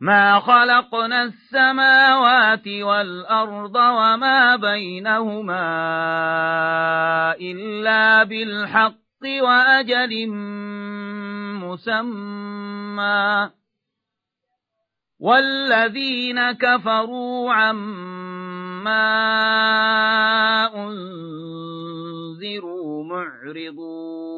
ما خلقنا السماوات والأرض وما بينهما إلا بالحق وأجل مسمى والذين كفروا عما أنذروا معرضون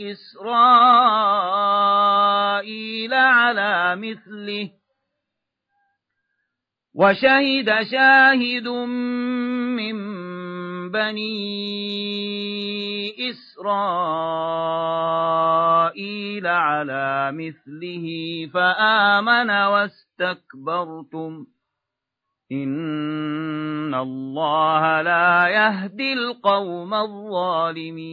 إسرائيل على مثله وشهد شاهد من بني إسرائيل على مثله فآمن واستكبرتم. إن الله لا يهدي القوم الظالمين.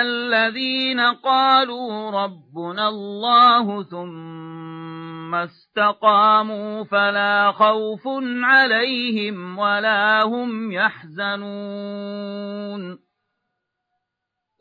الذين قالوا ربنا الله ثم استقاموا فلا خوف عليهم ولا هم يحزنون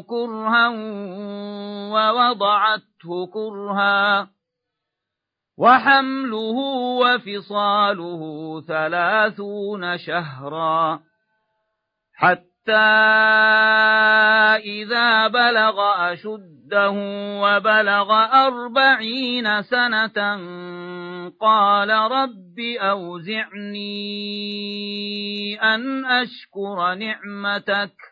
كرها ووضعته كرها وحمله وفصاله ثلاثون شهرا حتى إذا بلغ أشده وبلغ أربعين سنة قال رب أوزعني أن أشكر نعمتك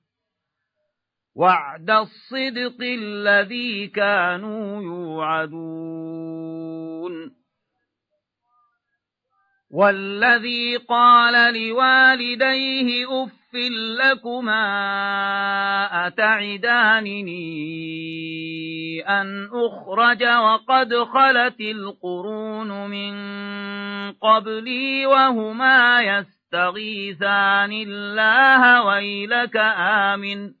وعد الصدق الذي كانوا يوعدون والذي قال لوالديه أف لكما أتعدانني أن أخرج وقد خلت القرون من قبلي وهما يستغيثان الله ويلك آمن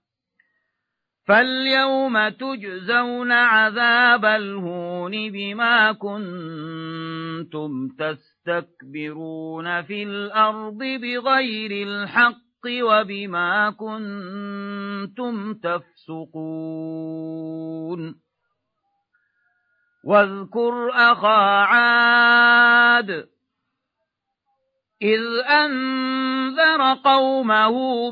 فاليوم تجزون عذاب الهون بما كنتم تستكبرون في الأرض بغير الحق وبما كنتم تفسقون واذكر أخا عاد إذ أنذر قومه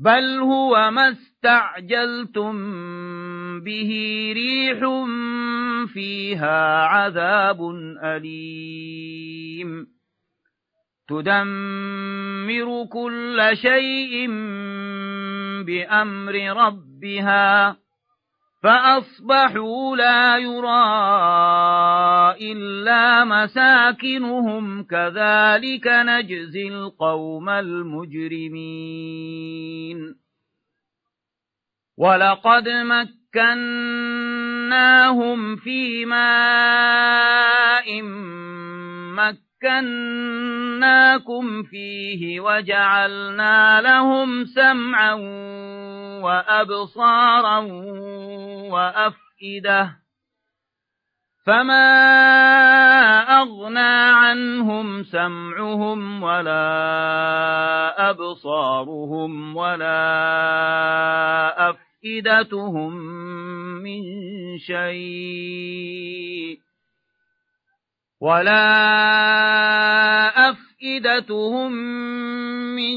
بل هو ما استعجلتم به ريح فيها عذاب أليم تدمر كل شيء بأمر ربها فأصبحوا لا يرى إلا مساكنهم كذلك نجزي القوم المجرمين. ولقد مكناهم في ماء مكناكم فيه وجعلنا لهم سمعا وأبصارا وأفئدة فما أغنى عنهم سمعهم ولا أبصارهم ولا أفئدتهم من شيء ولا أفئدتهم من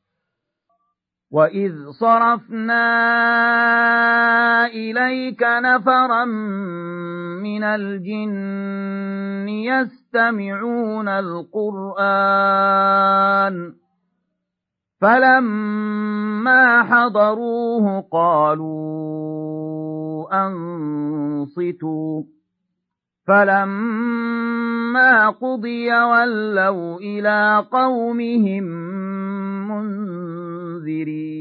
وإذ صرفنا إليك نفرا من الجن يستمعون القرآن فلما حضروه قالوا أنصتوا فلما قضي ولوا إلى قومهم منذرين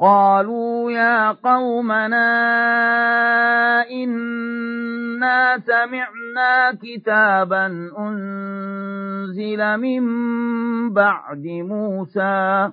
قالوا يا قومنا إنا سمعنا كتابا أنزل من بعد موسى